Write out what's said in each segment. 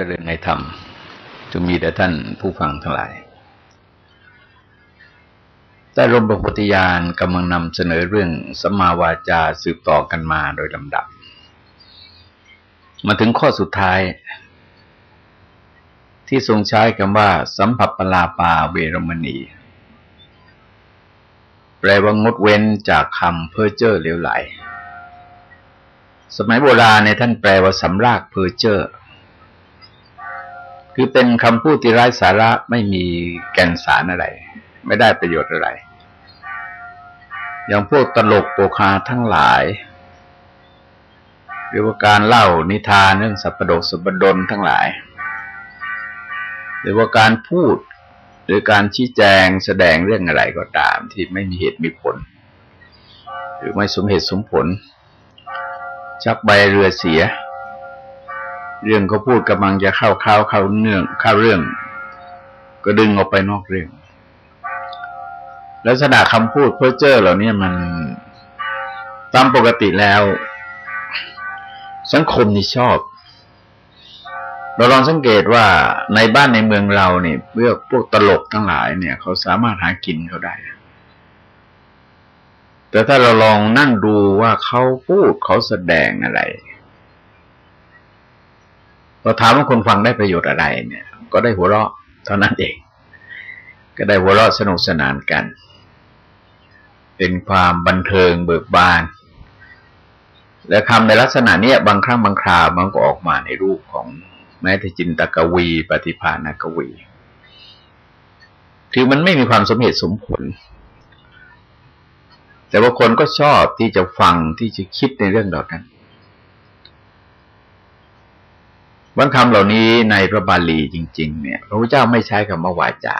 จริญในธรรมจะมีแต่ท่านผู้ฟังทั้งหลายแต่รมประพุทธญาณกำลังนำเสนอเรื่องสมาวาจาสืบต่อกันมาโดยลำดับ มาถึงข้อสุดท้าย ที่ทรงใช้คำว่า สัมผัสปลาปาเวรมณี แปลว่างดเว้นจากคำเพ้อเจ้อเลวไหล สมัยโบราณในท่านแปลว่าสำรากเพ้อเจ้อ คือเป็นคำพูดที่ไร้สาระไม่มีแก่นสารอะไร ไม่ได้ประโยชน์อะไร อย่างพวกตลกโปคาทั้งหลาย หรือว่าการเล่านิทานเรื่องสัพดกสัพดลทั้งหลาย หรือว่าการพูดหรือการชี้แจงแสดงเรื่องอะไรก็ตาม ที่ไม่มีเหตุมีผล หรือไม่สมเหตุสมผล ชักใบเรือเสีย เรื่องเขาพูดกำลังจะเข้าข้าวเข้าเนื่องเข้าเรื่อง ก็ดึงออกไปนอกเรื่อง ลักษณะคำพูดเพ้อเจ้อเหล่านี้มันตามปกติแล้ว สังคมนี่ชอบ เราลองสังเกตว่าในบ้านในเมืองเราเนี่ยเพื่อพวกตลกทั้งหลายเนี่ย เขาสามารถหากินเขาได้ แต่ถ้าเราลองนั่งดูว่าเขาพูดเขาแสดงอะไร เราถามว่าคนฟังได้ประโยชน์อะไรเนี่ย ก็ได้หัวเราะเท่านั้นเอง ก็ได้หัวเราะสนุกสนานกัน เป็นความบันเทิงเบิกบาน และคำในลักษณะนี้บางครั้งบางคราวมันก็ออกมาในรูปของแม้แต่จินตกวี ปฏิภาณกวีคือมันไม่มีความสมเหตุสมผล แต่ว่าคนก็ชอบที่จะฟังที่จะคิดในเรื่องเหล่านั้น บางคำเหล่านี้ในพระบาลีจริง ๆ เนี่ย พระพุทธเจ้าไม่ใช้คำว่าวาจา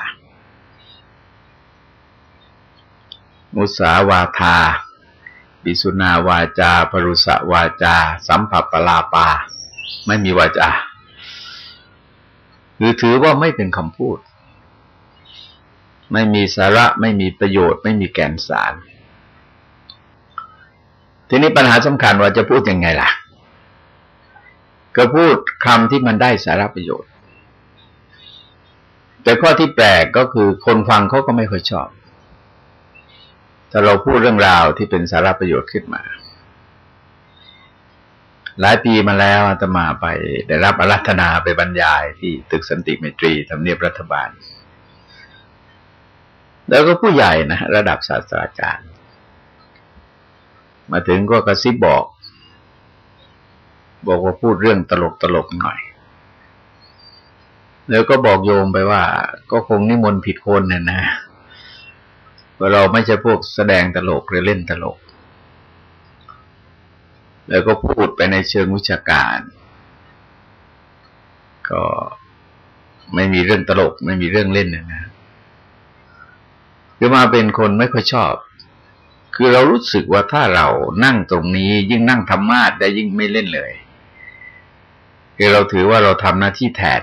มุสาวาทาบิสุนาวาจา ปรุษวาจา สัมผัสปลาปา ไม่มีวาจาคือถือว่าไม่เป็นคำพูด ไม่มีสาระไม่มีประโยชน์ไม่มีแก่นสาร ทีนี้ปัญหาสำคัญว่าจะพูดยังไงล่ะ ก็พูดคำที่มันได้สาระประโยชน์ แต่ข้อที่แปลกก็คือคนฟังเขาก็ไม่ค่อยชอบ แต่เราพูดเรื่องราวที่เป็นสาระประโยชน์ขึ้นมา หลายปีมาแล้วอาตมาไปได้รับอารัธนาไปบรรยายที่ตึกสันติเมตรีทำเนียบรัฐบาล แล้วก็ผู้ใหญ่นะ ระดับศาสตราจารย์ มาถึงก็กระซิบบอก บอกว่าพูดเรื่องตลกตลกหน่อย แล้วก็บอกโยมไปว่า ก็คงนิมนต์ผิดคนเนี่ยนะว่าเราไม่ใช่พวกแสดงตลกหรือเล่นตลก แล้วก็พูดไปในเชิงวิชาการ ก็ไม่มีเรื่องตลก ไม่มีเรื่องเล่นนะนะคือมาเป็นคนไม่ค่อยชอบ คือเรารู้สึกว่าถ้าเรานั่งตรงนี้ยิ่งนั่งธรรมะได้ยิ่งไม่เล่นเลย คือเราถือว่าเราทำหน้าที่แทน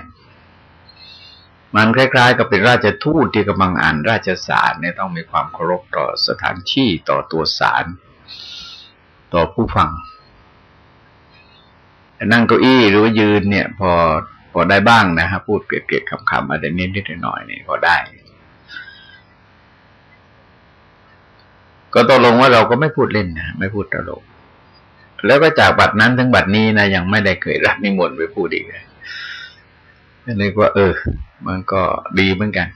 มันคล้าย ๆ กับเป็นราชทูตที่กำลังอ่านราชสารเนี่ยต้องมีความเคารพต่อสถานที่ต่อตัวสาร ต่อผู้ฟังนั่งเก้าอี้หรือว่ายืนเนี่ย พอพอได้บ้างนะฮะพูดเกลียดๆคำๆอะไรนิดๆหน่อยๆนี่พอได้ ก็ตกลงว่าเราก็ไม่พูดเล่นนะไม่พูดตลก แล้วก็จากบัดนั้นถึงบัดนี้นะยังไม่ได้เคยรับนิมนต์ไปพูดอีกเลยนึกว่า เออ มันก็ดีเหมือนกัน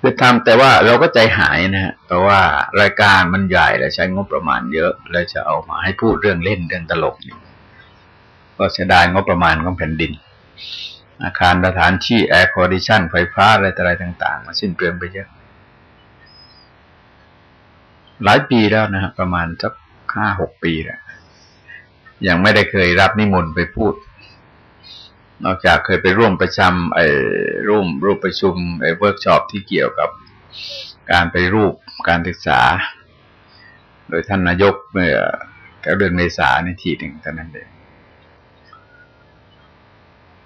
คือทำแต่ว่าเราก็ใจหายนะฮะเพราะว่ารายการมันใหญ่และใช้งบประมาณเยอะ แล้วจะเอามาให้พูดเรื่องเล่นเรื่องตลกนี่ก็เสียดายงบประมาณของแผ่นดิน อาคารสถานที่ air condition ไฟฟ้าอะไรอะไรต่าง ๆ มาสิ้นเปลืองไปเยอะ หลายปีแล้วนะฮะประมาณสัก ห้าหกปีแล้วยังไม่ได้เคยรับนิมนต์ไปพูด นอกจากเคยไปร่วมประชำไอ้ร่วมรูปประชุมไอ้เวิร์กช็อปที่เกี่ยวกับการปฏิรูปการศึกษา โดยท่านนายกเมื่อเดือนเมษาในทีหนึ่งเท่านั้นเอง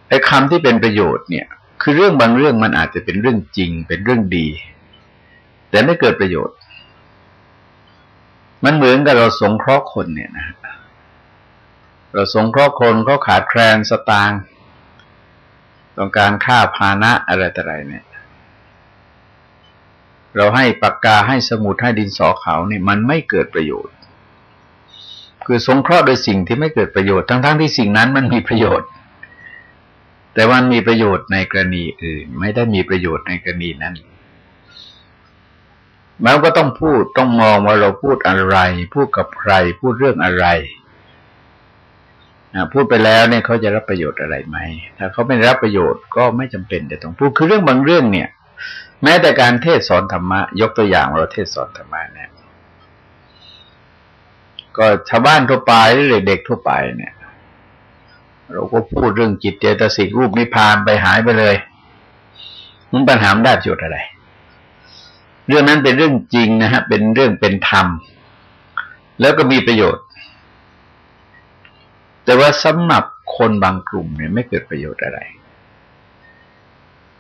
ไอ้คำที่เป็นประโยชน์เนี่ย คือเรื่องบางเรื่องมันอาจจะเป็นเรื่องจริงเป็นเรื่องดี แต่ไม่เกิดประโยชน์ มันเหมือนกับเราสงเคราะห์คนเนี่ยนะเราสงเคราะห์คนเขาขาดแคลนสตางค์ต้องการค่าพานะอะไรต่ไรเนี่ย เราให้ปากกาให้สมุดให้ดินสอเขาเนี่ยมันไม่เกิดประโยชน์ คือสงเคราะห์โดยสิ่งที่ไม่เกิดประโยชน์ทั้งๆทที่สิ่งนั้นมันมีประโยชน์ แต่มันมีประโยชน์ในกรณีอื่น ไม่ได้มีประโยชน์ในกรณีนั้น มันก็ต้องพูดต้องมองว่าเราพูดอะไร พูดกับใคร พูดเรื่องอะไรพูดไปแล้วเนี่ยเขาจะรับประโยชน์อะไรไหม ถ้าเขาไม่รับประโยชน์ก็ไม่จำเป็นจะต้องพูดคือเรื่องบางเรื่องเนี่ย แม้แต่การเทศสอนธรรมะ ยกตัวอย่างเราเทศสอนธรรมะเนี่ย ก็ชาวบ้านทั่วไปหรือเด็กทั่วไปเนี่ย เราก็พูดเรื่องจิตเจตสิกรูปนิพพานไปหายไปเลยมันปัญหาได้ประโยชน์อะไร เรื่องนั้นเป็นเรื่องจริงนะฮะ เป็นเรื่องเป็นธรรม แล้วก็มีประโยชน์ แต่ว่าสำหรับคนบางกลุ่มเนี่ยไม่เกิดประโยชน์อะไร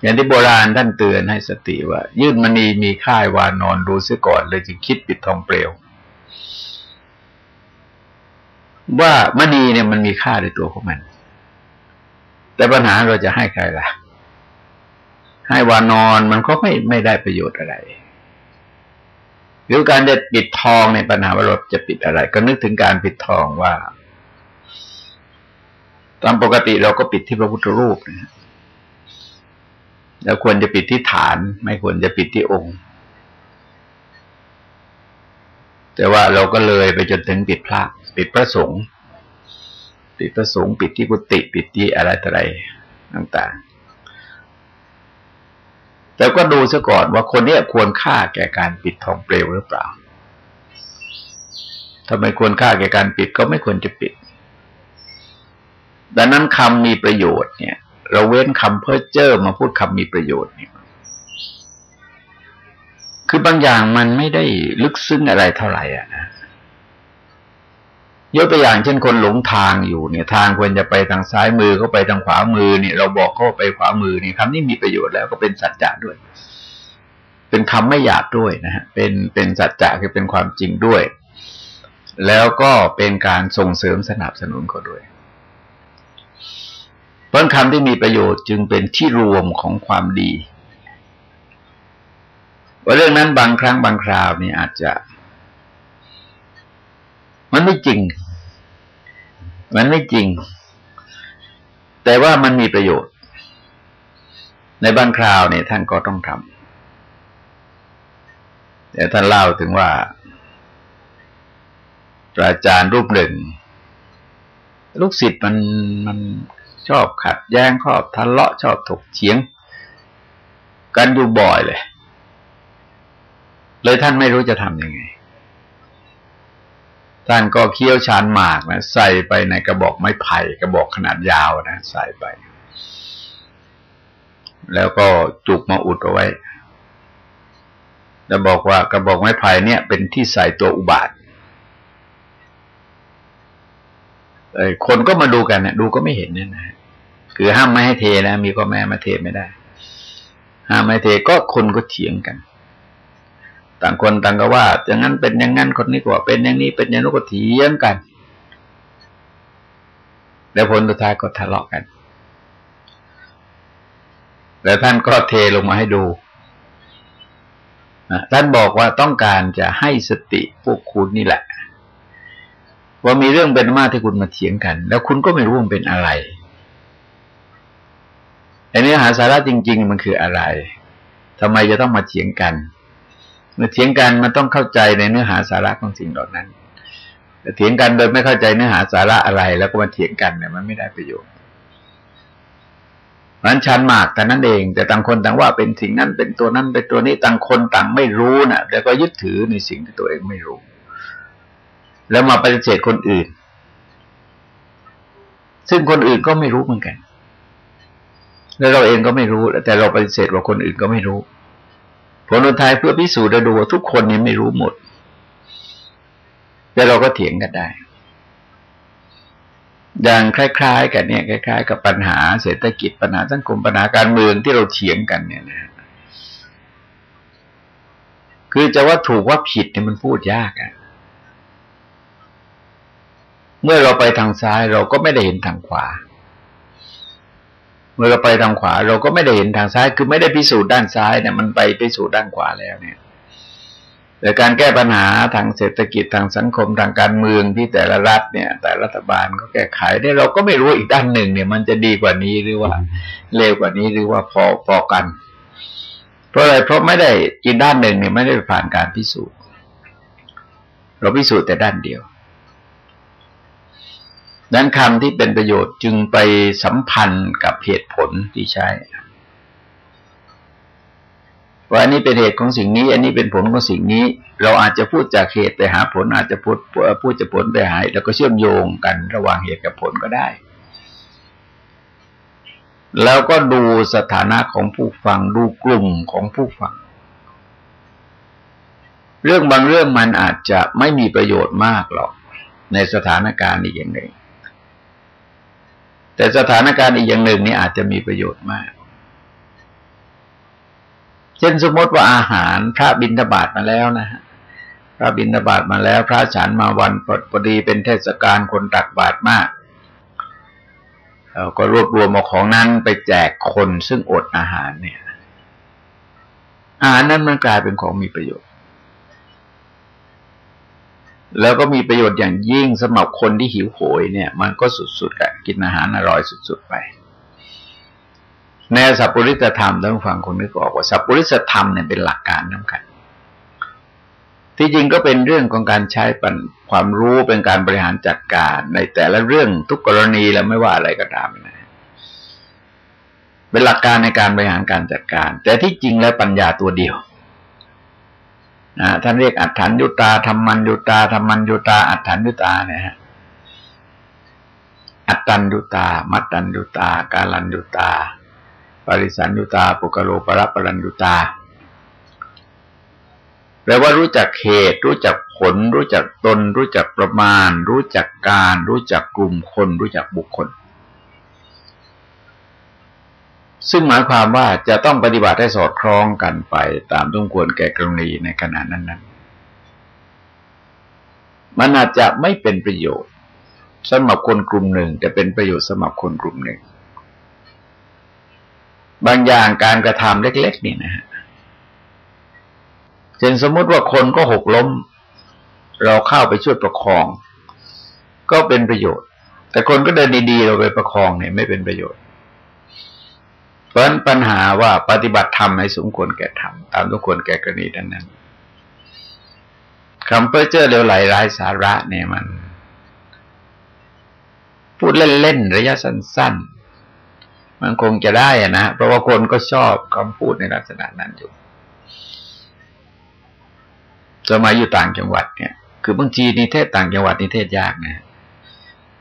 อย่างที่โบราณท่านเตือนให้สติว่า ยื่นมณีมีค่ายวานอนดูเสียก่อน เลยจึงคิดปิดทองเปลว ว่ามณีเนี่ยมันมีค่าในตัวของมัน แต่ปัญหาเราจะให้ใครล่ะให้วานอนมันก็ไม่ไม่ได้ประโยชน์อะไร หรือการจะปิดทองในปัญหาว่าเราจะปิดอะไร ก็นึกถึงการปิดทองว่า ตามปกติเราก็ปิดที่พระพุทธรูปนะแล้วควรจะปิดที่ฐาน ไม่ควรจะปิดที่องค์ แต่ว่าเราก็เลยไปจนถึงปิดพระ ปิดพระสงฆ์ปิดพระสงฆ์ปิดที่กุฏิปิดที่อะไรต่ออะไรต่างๆ แต่ก็ดูซะก่อนว่าคนนี้ควรค่าแก่การปิดทองเปลวหรือเปล่าทำไมควรค่าแก่การปิดก็ไม่ควรจะปิด ดังนั้นคำมีประโยชน์เนี่ย เราเว้นคำเพ้อเจ้อมาพูดคำมีประโยชน์เนี่ย คือบางอย่างมันไม่ได้ลึกซึ้งอะไรเท่าไหร่อะนะ ยกตัวอย่างเช่นคนหลงทางอยู่เนี่ย ทางควรจะไปทางซ้ายมือเขาไปทางขวามือเนี่ยเราบอกเขาไปขวามือเนี่ยคำนี้มีประโยชน์แล้วก็เป็นสัจจะด้วย เป็นคำไม่หยาบด้วยนะฮะเป็นเป็นสัจจะคือเป็นความจริงด้วย แล้วก็เป็นการส่งเสริมสนับสนุนเขาด้วยเพราะคำที่มีประโยชน์จึงเป็นที่รวมของความดีว่าเรื่องนั้นบางครั้งบางคราวนี่อาจจะ มันไม่จริง มันไม่จริง แต่ว่ามันมีประโยชน์ ในบางคราวเนี่ยท่านก็ต้องทำแต่ท่านเล่าถึงว่าอาจารย์รูปหนึ่ง ลูกศิษย์มันมันชอบขัดแย้งชอบทะเลาะชอบถกเถียง กันอยู่บ่อยเลย เลยท่านไม่รู้จะทำยังไง ท่านก็เคี้ยวชานหมากนะใส่ไปในกระบอกไม้ไผ่กระบอกขนาดยาวนะใส่ไป แล้วก็จุกมาอุดเอาไว้ แล้วบอกว่ากระบอกไม้ไผ่เนี่ย เป็นที่ใส่ตัวอุบาทคนก็มาดูกันเนี่ยดูก็ไม่เห็นเนี่ยนะคือห้ามไม่ให้เทนะมีก็แม่มาเทไม่ได้ ห้ามไม่เทก็คนก็เถียงกัน ต่างคนต่างก็ว่าอย่างนั้นเป็นอย่างนั้นคนนี้ก็เป็นอย่างนี้เป็นอย่างนู้นก็เถียงกัน แล้วผลสุดท้ายก็ทะเลาะกัน แล้วท่านก็เทลงมาให้ดูท่านบอกว่าต้องการจะให้สติพวกคุณนี่แหละ ว่ามีเรื่องเป็นมาที่คุณมาเถียงกัน แล้วคุณก็ไม่รู้มันเป็นอะไรอันนี้หาสาระจริง ๆ มันคืออะไรทำไมจะต้องมาเถียงกัน เมื่อเถียงกันมันต้องเข้าใจในเนื้อหาสาระของสิ่งเหล่านั้นแต่เถียงกันโดยไม่เข้าใจเนื้อหาสาระอะไร แล้วก็มาเถียงกันเนี่ยมันไม่ได้ประโยชน์นั้นชันมากแต่นั้นเอง แต่ต่างคนต่างว่าเป็นสิ่งนั้นเป็นตัวนั้นเป็นตัวนี้ต่างคนต่างไม่รู้นะ่ะ แล้วก็ยึดถือในสิ่งที่ตัวเองไม่รู้ แล้วมาปฏิเสธคนอื่น ซึ่งคนอื่นก็ไม่รู้เหมือนกัน แล้วเราเองก็ไม่รู้ แต่เราปฏิเสธว่าคนอื่นก็ไม่รู้ ผลท้ายเพื่อพิสูจน์ดูว่าทุกคนนี้ไม่รู้หมด แต่เราก็เถียงกันได้ อย่างคล้าย ๆ กันเนี่ยคล้าย ๆ กับปัญหาเศรษฐกิจปัญหาสังคมปัญหาการเมืองที่เราเถียงกันเนี่ยนะคือจะว่าถูกว่าผิดเนี่ยมันพูดยากอะเมื่อเราไปทางซ้ายเราก็ไม่ได้เห็นทางขวา เมื่อเราไปทางขวา เราก็ไม่ได้เห็นทางซ้าย คือไม่ได้พิสูจน์ด้านซ้ายเนี่ยมันไปพิสูจน์ด้านขวาแล้วเนี่ยแต่การแก้ปัญหาทางเศรษฐกิจทางสังคมทางการเมืองที่แต่ละรัฐเนี่ย แต่รัฐบาลก็แก้ไขได้เราก็ไม่รู้อีกด้านหนึ่งเนี่ย มันจะดีกว่านี้หรือว่าเลวกว่านี้หรือว่าพอพอกัน เพราะอะไรเพราะไม่ได้อีกด้านหนึ่งเนี่ยไม่ได้ผ่านการพิสูจน์เราพิสูจน์แต่ด้านเดียว นั้นคำที่เป็นประโยชน์จึงไปสัมพันธ์กับเหตุผลที่ใช้ว่าอันนี้เป็นเหตุของสิ่งนี้ อันนี้เป็นผลของสิ่งนี้ เราอาจจะพูดจากเหตุไปหาผล อาจจะพูดพูดจากผลไปหาแล้วก็เชื่อมโยงกันระหว่างเหตุกับผลก็ได้ แล้วก็ดูสถานะของผู้ฟังดูกลุ่มของผู้ฟัง เรื่องบางเรื่องมันอาจจะไม่มีประโยชน์มากหรอกในสถานการณ์อีกอย่างหนึ่ง แต่สถานการณ์อีกอย่างหนึ่งนี่อาจจะมีประโยชน์มาก เช่นสมมติว่าอาหารพระบิณฑบาตมาแล้วนะฮะพระบิณฑบาตมาแล้ว พระฉันมาวันพอดีเป็นเทศกาลคนตักบาตรมากเราก็รวบรวมเอาของนั้นไปแจกคนซึ่งอดอาหารเนี่ย อาหารนั้นมันกลายเป็นของมีประโยชน์ แล้วก็มีประโยชน์อย่างยิ่งสำหรับคนที่หิวโหยเนี่ย มันก็สุดๆอะ กินอาหารอร่อยสุด ๆ ไปในสัพปริสธรรมท่านฟังคงนึกออกว่าสัพปริสธรรมเนี่ยเป็นหลักการสำคัญที่จริงก็เป็นเรื่องของการใช้ปัญความรู้เป็นการบริหารจัดการในแต่ละเรื่องทุกกรณีแล้วไม่ว่าอะไรก็ตามนะเป็นหลักการในการบริหารการจัดการ แต่ที่จริงแล้วปัญญาตัวเดียวนะท่านเรียกอัฏฐานยุตาธรรมันยุตาธรรมันยุตาอัฏฐานยุตาเนี่ยฮะ อัตตันยุตา มัตตันยุตา กาลันยุตา ปริสันยุตา ปุกโลปรปรัญยุตา แปลว่ารู้จักเหตุ รู้จักผล รู้จักตน รู้จักประมาณ รู้จักการ รู้จักกลุ่มคน รู้จักบุคคล ซึ่งหมายความว่าจะต้องปฏิบัติให้สอดคล้องกันไป ตามต้องควรแก่กรณีในขณะนั้นนั้นมันอาจจะไม่เป็นประโยชน์ สำหรับคนกลุ่มหนึ่ง แต่เป็นประโยชน์สำหรับคนกลุ่มหนึ่ง บางอย่างการกระทำเล็ก ๆ นี่นะฮะเช่นสมมติว่าคนก็หกล้ม เราเข้าไปช่วยประคอง ก็เป็นประโยชน์ แต่คนก็เดินดีๆเราไปประคองเนี่ยไม่เป็นประโยชน์ เพราะนั้นปัญหาว่าปฏิบัติธรรมในสมควรแก่ธรรมตามทุกควรแก่กรณีดังนั้นคำเพ้อเจ้อเร็วไหลไร้สาระเนี่ยมัน พูดเล่นๆระยะสั้น ๆ มันคงจะได้อะนะเพราะว่าคนก็ชอบคำพูดในลักษณะนั้นอยู่สมัยอยู่ต่างจังหวัดเนี่ย คือบางทีนิเทศต่างจังหวัดนิเทศยากนะ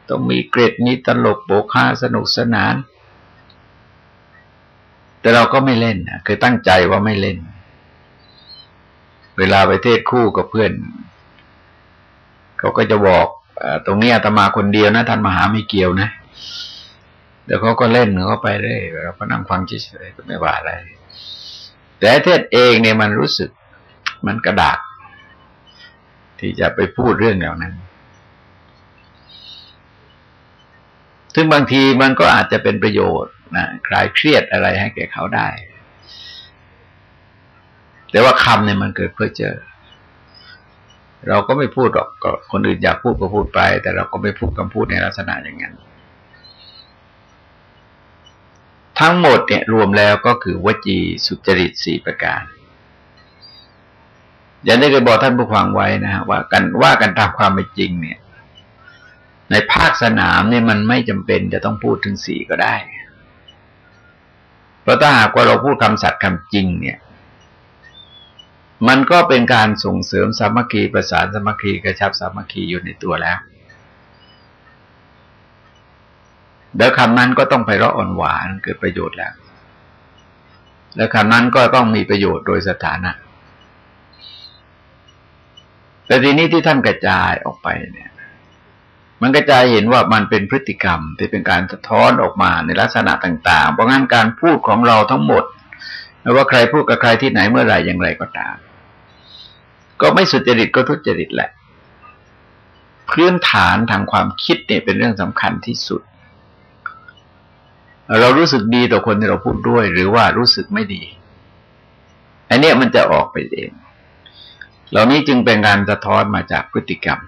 ต้องมีเกรดมีตลกโบกฮาสนุกสนาน แต่เราก็ไม่เล่นนะคือตั้งใจว่าไม่เล่น เวลาไปเทศคู่กับเพื่อน เขาก็จะบอก ตรงนี้อาตมาคนเดียวนะท่านมหาไม่เกี่ยวนะเดี๋ยวเขาก็เล่นเขาไปเรื่อยเราก็นั่งฟังเฉยๆก็ไม่ว่าอะไร แต่เทศเองเนี่ยมันรู้สึก มันกระดากที่จะไปพูดเรื่องเหล่านั้น ซึ่งบางทีมันก็อาจจะเป็นประโยชน์นะคลายเครียดอะไรให้แก่เขาได้ แต่ว่าคำเนี่ยมันเกิดเพื่อเจอ เราก็ไม่พูดหรอกคนอื่นอยากพูดก็พูดไป แต่เราก็ไม่พูดคำพูดในลักษณะอย่างนั้น ทั้งหมดเนี่ยรวมแล้วก็คือวจีสุจริตสี่ประการอย่างได้เคยบอกท่านผู้ฟังไว้นะฮะว่ากันว่ากันตามความเป็นจริงเนี่ย ในภาคสนามเนี่ยมันไม่จำเป็นจะต้องพูดถึงสี่ก็ได้ เพราะถ้าหากว่าเราพูดคำสัตย์คำจริงเนี่ย มันก็เป็นการส่งเสริมสามัคคีประสานสามัคคีกระชับสามัคคีอยู่ในตัวแล้ว แล้วคำนั้นก็ต้องไปเราะอ่อนหวานเกิดประโยชน์แล้ว แล้วคำนั้นก็ต้องมีประโยชน์โดยสถานะแต่ทีนี้ที่ท่านกระจายออกไปเนี่ย มันกระจายเห็นว่ามันเป็นพฤติกรรมที่เป็นการสะท้อนออกมาในลักษณะต่าง ๆ เพราะงั้นการพูดของเราทั้งหมดไม่ว่าใครพูดกับใครที่ไหนเมื่อไหร่อย่างไรก็ตาม ก็ไม่สุจริตก็ทุจริตแหละ พื้นฐานทางความคิดเนี่ยเป็นเรื่องสำคัญที่สุด เรารู้สึกดีต่อคนที่เราพูดด้วย หรือว่ารู้สึกไม่ดี อันนี้มันจะออกไปเอง เหล่านี้จึงเป็นการสะท้อนมาจากพฤติกรรม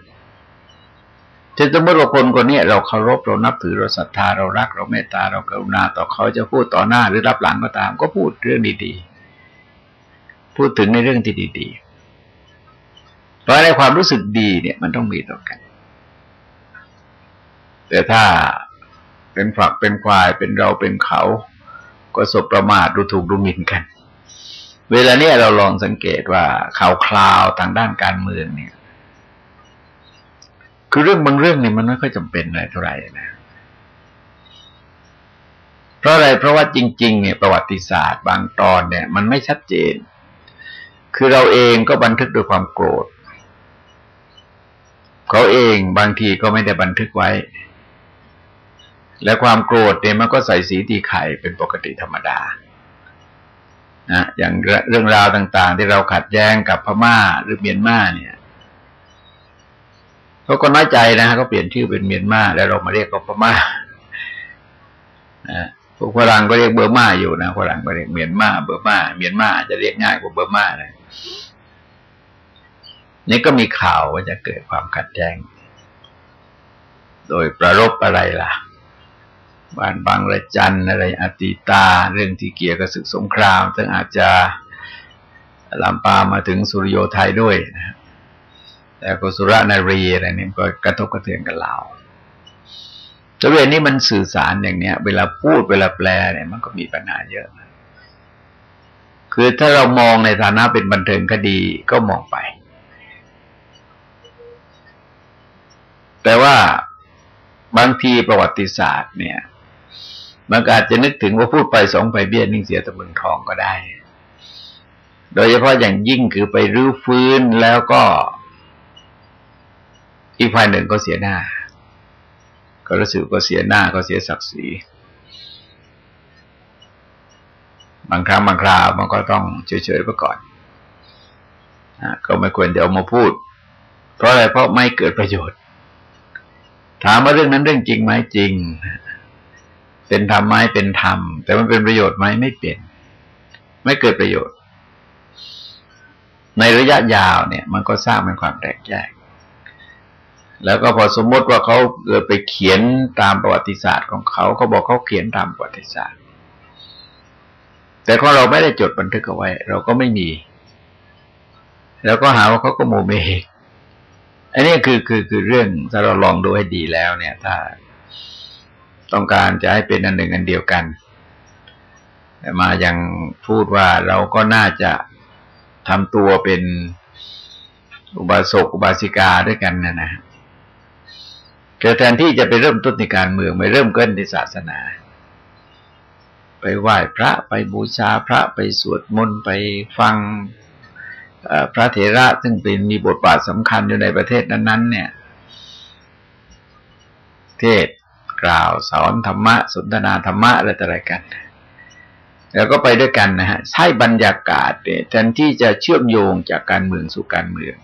ถ้าสมมติว่าคนคนนี้เราเคารพเรานับถือเราศรัทธาเรารัก เราเมตตาเรากรุณาต่อเขาจะพูดต่อหน้าหรือรับหลังก็ตาม ก็พูดเรื่องดีๆ พูดถึงในเรื่องที่ดี ๆ เพราะในความรู้สึกดีเนี่ยมันต้องมีต่อกัน แต่ถ้าเป็นฝักเป็นควายเป็นเราเป็นเขา ก็สบประมาทดูถูกดูหมิ่นกัน เวลาเนี้ยเราลองสังเกตว่าข่าวคราวทางด้านการเมืองเนี่ย คือเรื่องบางเรื่องเนี่ยมันไม่ค่อยจำเป็นอะไรเท่าไหร่นะเพราะอะไรเพราะว่าจริง ๆ เนี่ยประวัติศาสตร์บางตอนเนี่ย มันไม่ชัดเจน คือเราเองก็บันทึกด้วยความโกรธ เขาเองบางทีก็ไม่ได้บันทึกไว้ และความโกรธเนี่ยมันก็ใส่สีตีไข่เป็นปกติธรรมดานะอย่างเรื่องราวต่าง ๆ ที่เราขัดแย้งกับพม่าหรือเมียนมาเนี่ยเขาก็น้อยใจนะเขาเปลี่ยนชื่อเป็นเมียนมาแล้วเรามาเรียกเขาพม่านะพวกฝรั่งก็เรียกเบอร์มาอยู่นะฝรั่งก็เรียกเมียนมาเบอร์มาเมียนมาจะเรียกง่ายกว่าเบอร์มาเลย นี่ก็มีข่าวว่าจะเกิดความขัดแย้ง โดยประรบอะไรล่ะ บ้านบางระจันอะไรอติตา เรื่องที่เกี่ยวกับศึกสงครามซึ่งอาจจะลามปามาถึงสุริโยไทยด้วยนะแต่กุสุรนารีอะไรนี่ก็กระทบกระเทือนกับเราจเวนี้มันสื่อสารอย่างเนี้ย เวลาพูดเวลาแปลเนี่ยมันก็มีปัญหาเยอะ คือถ้าเรามองในฐานะเป็นบันเทิงคดีก็มองไป แต่ว่าบางทีประวัติศาสตร์ เนี่ยมันอาจจะนึกถึงว่าพูดไปสองไปเบี้ยนิ่งเสียตะบึงทองก็ได้ โดยเฉพาะอย่างยิ่งคือไปรื้อฟื้นแล้วก็ อีกฝ่ายหนึ่งก็เสียหน้า ก็รู้สึกก็เสียหน้าก็เสียศักดิ์ศรีบางครั้งบางคราวมันก็ต้องเฉยๆไปก่อนอก็ไม่ควรจะเอามาพูด เพราะอะไรเพราะไม่เกิดประโยชน์ ถามว่าเรื่องนั้นเรื่องจริงไหมจริง เป็นธรรมไหมเป็นธรรม แต่มันเป็นประโยชน์ไหมไม่เป็น ไม่เกิดประโยชน์ ในระยะยาวเนี่ย มันก็สร้างเป็นความแตกแยก แล้วก็พอสมมติว่าเขาเกิดไปเขียนตามประวัติศาสตร์ของเขาเขาบอกเขาเขียนตามประวัติศาสตร์ แต่ของเราไม่ได้จดบันทึกเอาไว้ เราก็ไม่มี แล้วก็หาว่าเขาก็โมเม อันนี้คือคือคือเรื่องถ้าเราลองดูให้ดีแล้ว เนี่ย ถ้าต้องการจะให้เป็นอันหนึ่งอันเดียวกันมายังพูดว่าเราก็น่าจะทำตัวเป็นอุบาสกอุบาสิกาด้วยกันนะนะแต่แทนที่จะไปเริ่มต้นในการเมืองไม่เริ่มเกินในศาสนา ไปไหว้พระไปบูชาพระไปสวดมนต์ไปฟัง พระเถระซึ่งเป็นมีบทบาทสำคัญอยู่ในประเทศนั้น ๆ เนี่ย เทศกล่าวสอนธรรมะ สนทนาธรรมะอะไรต่ออะไรกัน แล้วก็ไปด้วยกันนะฮะใช้บรรยากาศเนี่ยแทนที่จะเชื่อมโยงจากการเมืองสู่การเมือง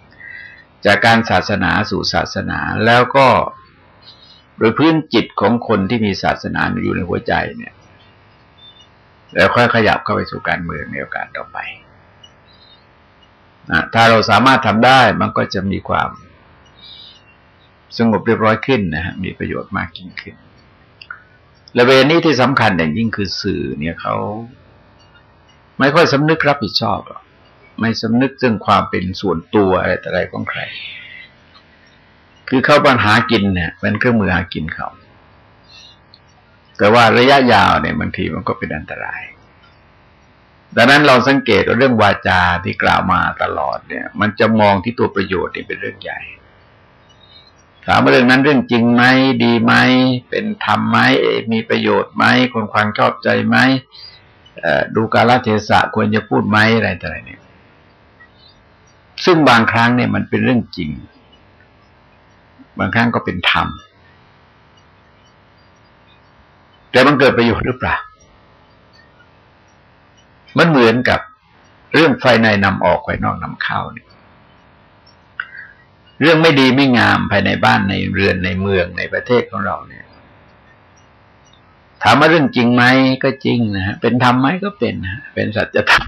จากการศาสนาสู่ศาสนาแล้วก็โดยพื้นจิตของคนที่มีศาสนาอยู่ในหัวใจเนี่ย แล้วค่อยขยับเข้าไปสู่การเมืองในโอกาสต่อไป นะถ้าเราสามารถทำได้มันก็จะมีความสงบเรียบร้อยขึ้นนะฮะมีประโยชน์มากยิ่งขึ้น และเวรนี้ที่สำคัญอย่างยิ่งคือสื่อเนี่ยเขาไม่ค่อยสำนึกรับผิดชอบหรอกไม่สำนึกเรื่องความเป็นส่วนตัวอะไรแต่อะไรของใคร คือเขาปัญหากินเนี่ยเป็นเครื่องมือหากินเขา แต่ว่าระยะยาวเนี่ยบางทีมันก็เป็นอันตราย ดังนั้นเราสังเกตว่าเรื่องวาจาที่กล่าวมาตลอดเนี่ย มันจะมองที่ตัวประโยชน์นี่เป็นเรื่องใหญ่ถามว่าเรื่องนั้นเรื่องจริงไหมดีไหมเป็นธรรมไหมมีประโยชน์ไหมคนความชอบใจไหมดูกาลเทศะควรจะพูดไหมอะไรต่ออะไรเนี่ยซึ่งบางครั้งเนี่ยมันเป็นเรื่องจริง บางครั้งก็เป็นธรรมแต่มันเกิดประโยชน์หรือเปล่า มันเหมือนกับเรื่องไฟในนำออกไฟนอกนำเข้าเนี่ย เรื่องไม่ดีไม่งามภายในบ้านในเรือนในเมืองในประเทศของเราเนี่ย ถามว่าเรื่องจริงไหมก็จริงนะฮะเป็นธรรมไหมก็เป็นนะเป็นสัจธรรม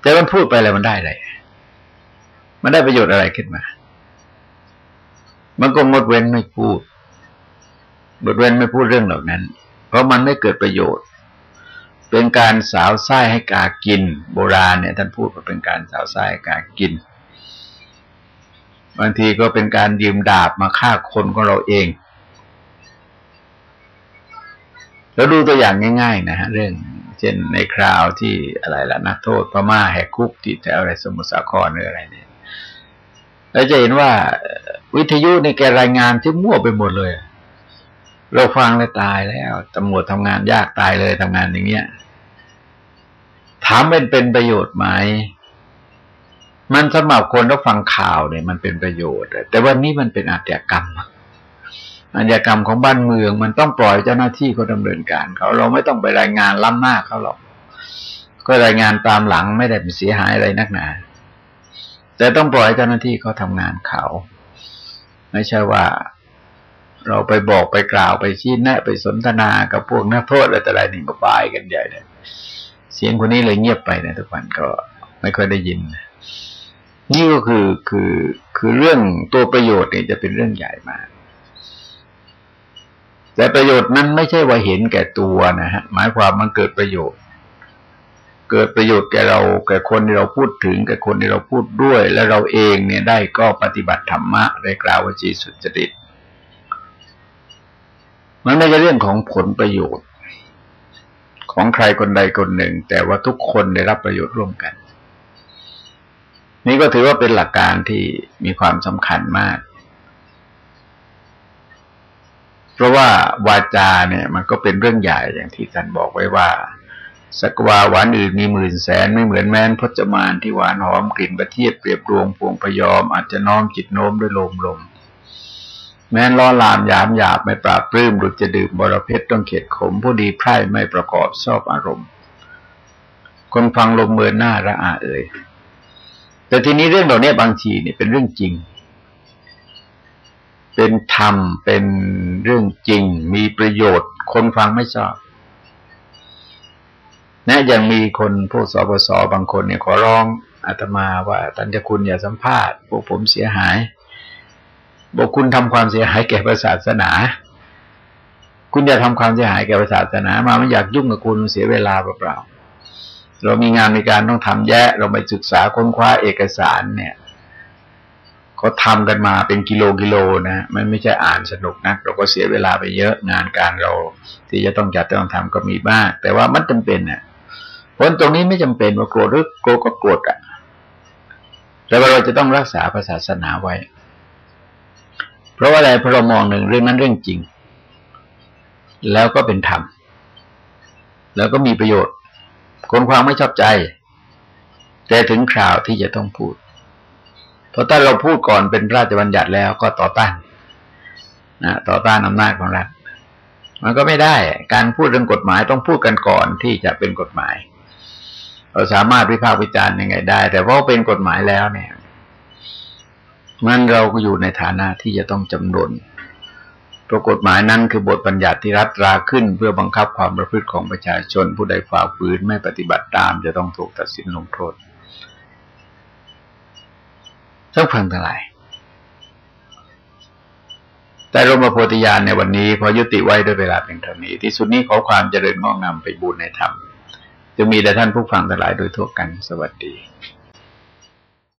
แต่มันพูดไปแล้วมันได้อะไรมันได้ประโยชน์อะไรขึ้นมา มันก็งดเว้นไม่พูดงดเว้นไม่พูดเรื่องเหล่านั้น เพราะมันไม่เกิดประโยชน์ เป็นการสาวไส้ให้กากิน โบราณเนี่ยท่านพูดว่าเป็นการสาวไส้ให้กากิน บางทีก็เป็นการยืมดาบมาฆ่าคนของเราเอง แล้วดูตัวอย่างง่าย ๆ นะฮะเรื่องเช่นในคราวที่อะไรล่ะนักโทษพม่าแหกคุกที่แถวอะไรสมุทรสาครหรืออะไรเนี่ยเราจะเห็นว่าวิทยุในแกรายงานที่มั่วไปหมดเลย เราฟังแล้วตายแล้วตำรวจทำงานยากตายเลยทำงานอย่างเงี้ยถามเป็นเป็นประโยชน์ไหมมันสำหรับคนรับฟังข่าวเนี่ย มันเป็นประโยชน์ แต่วันนี้มันเป็นอาชญากรรมอาชญากรรมของบ้านเมือง มันต้องปล่อยเจ้าหน้าที่เขาดำเนินการเขาเราไม่ต้องไปรายงานล้ำหน้าเขาหรอกก็รายงานตามหลังไม่ได้เสียหายอะไรนักหนาแต่ต้องปล่อยเจ้าหน้าที่เขาทำงานเขา ไม่ใช่ว่า เราไปบอกไปกล่าวไปชี้แนะไปสนทนากับพวกนักโทษอะไรแต่อะไรนี่มาบายกันใหญ่เลยเสียงคนนี้เลยเงียบไปนะทุกวันก็ไม่ค่อยได้ยินนี่ก็คือคือคือเรื่องตัวประโยชน์เนี่ยจะเป็นเรื่องใหญ่มาก แต่ประโยชน์นั้นไม่ใช่ว่าเห็นแก่ตัวนะฮะ หมายความมันเกิดประโยชน์ เกิดประโยชน์แก่เราแก่คนที่เราพูดถึงแก่คนที่เราพูดด้วย และเราเองเนี่ยได้ก็ปฏิบัติธรรมะได้กล่าววจีสุจริต มันไม่ใช่เรื่องของผลประโยชน์ ของใครคนใดคนหนึ่ง แต่ว่าทุกคนได้รับประโยชน์ร่วมกัน นี่ก็ถือว่าเป็นหลักการที่มีความสำคัญมาก เพราะว่าวาจาเนี่ยมันก็เป็นเรื่องใหญ่อย่างที่ท่านบอกไว้ว่าสักวาหวานอื่นมีหมื่นแสนไม่เหมือนแม้นพจมานที่หวานหอมกลิ่นประเทียบเปรียบรวงพวงพยอม อาจจะน้อมจิตโน้มด้วยลมลม แม้นล้อลามยามหยาบไม่ปราบปลื้มหรือจะดื่มบรเพชรต้องเข็ดขม ผู้ดีไพร่ไม่ประกอบชอบอารมณ์ คนฟังลมเมินหน้าระอาเอ่ยแต่ทีนี้เรื่องเหล่านี้บางทีเนี่ยเป็นเรื่องจริง เป็นธรรมเป็นเรื่องจริง มีประโยชน์ คนฟังไม่ชอบนะยังมีคนพวกสบศบางคนเนี่ยขอร้องอาตมาว่าท่านจะคุณอย่าสัมภาษณ์พวกผมเสียหาย บอกคุณทำความเสียหายแก่ศาสนา คุณอย่าทำความเสียหายแก่ศาสนา มาไม่อยากยุ่งกับคุณเสียเวลาเปล่าๆเรามีงานในการต้องทำแยะ เราไปศึกษาค้นคว้าเอกสารเนี่ยเขาทำกันมาเป็นกิโลกิโลนะมันไม่ใช่อ่านสนุกนะเราก็เสียเวลาไปเยอะงานการเรา ที่จะต้องจัดต้องทำก็มีบ้างแต่ว่ามันจำเป็นเนะ่ยผลตรงนี้ไม่จำเป็นว่าโกรธหรือโกรธก็โกรธอะ่ะแต่ว่าเราจะต้องรักษาศาสนาไว้ ราะว่าอะไรเพราะเรามองหนึ่งเรื่องนั้นเรื่องจริง แล้วก็เป็นธรรมแล้วก็มีประโยชน์ คนความไม่ชอบใจ แต่ถึงคราวที่จะต้องพูด เพราะถ้าเราพูดก่อนเป็นราชบัญญัติแล้วก็ต่อต้านนะต่อต้านอำนาจของรัฐมันก็ไม่ได้ การพูดเรื่องกฎหมายต้องพูดกันก่อนที่จะเป็นกฎหมาย เราสามารถวิพากษ์วิจารณ์ยังไงได้ แต่พอเป็นกฎหมายแล้วเนี่ย มันเราก็อยู่ในฐานะที่จะต้องจำนนเพระกฎหมายนั้นคือบทบัญญัติที่รัฐราขึ้น เพื่อบังคับความประพฤติของประชาชน ผู้ใดฝ่าฝืนไม่ปฏิบัติตามจะต้องถูกตัดสินลงโทษต้องฟังทั้งหลายแต่รมโพธิญาณในวันนี้พอยุติไว้ด้วยเวลาเป็นเท่านี้ ที่สุดนี้ขอความเจริญงอกงามไปบูรณนธรรมจะมีแต่ท่านผู้ฟังทั้งหลายโดยทั่วกันสวัสดี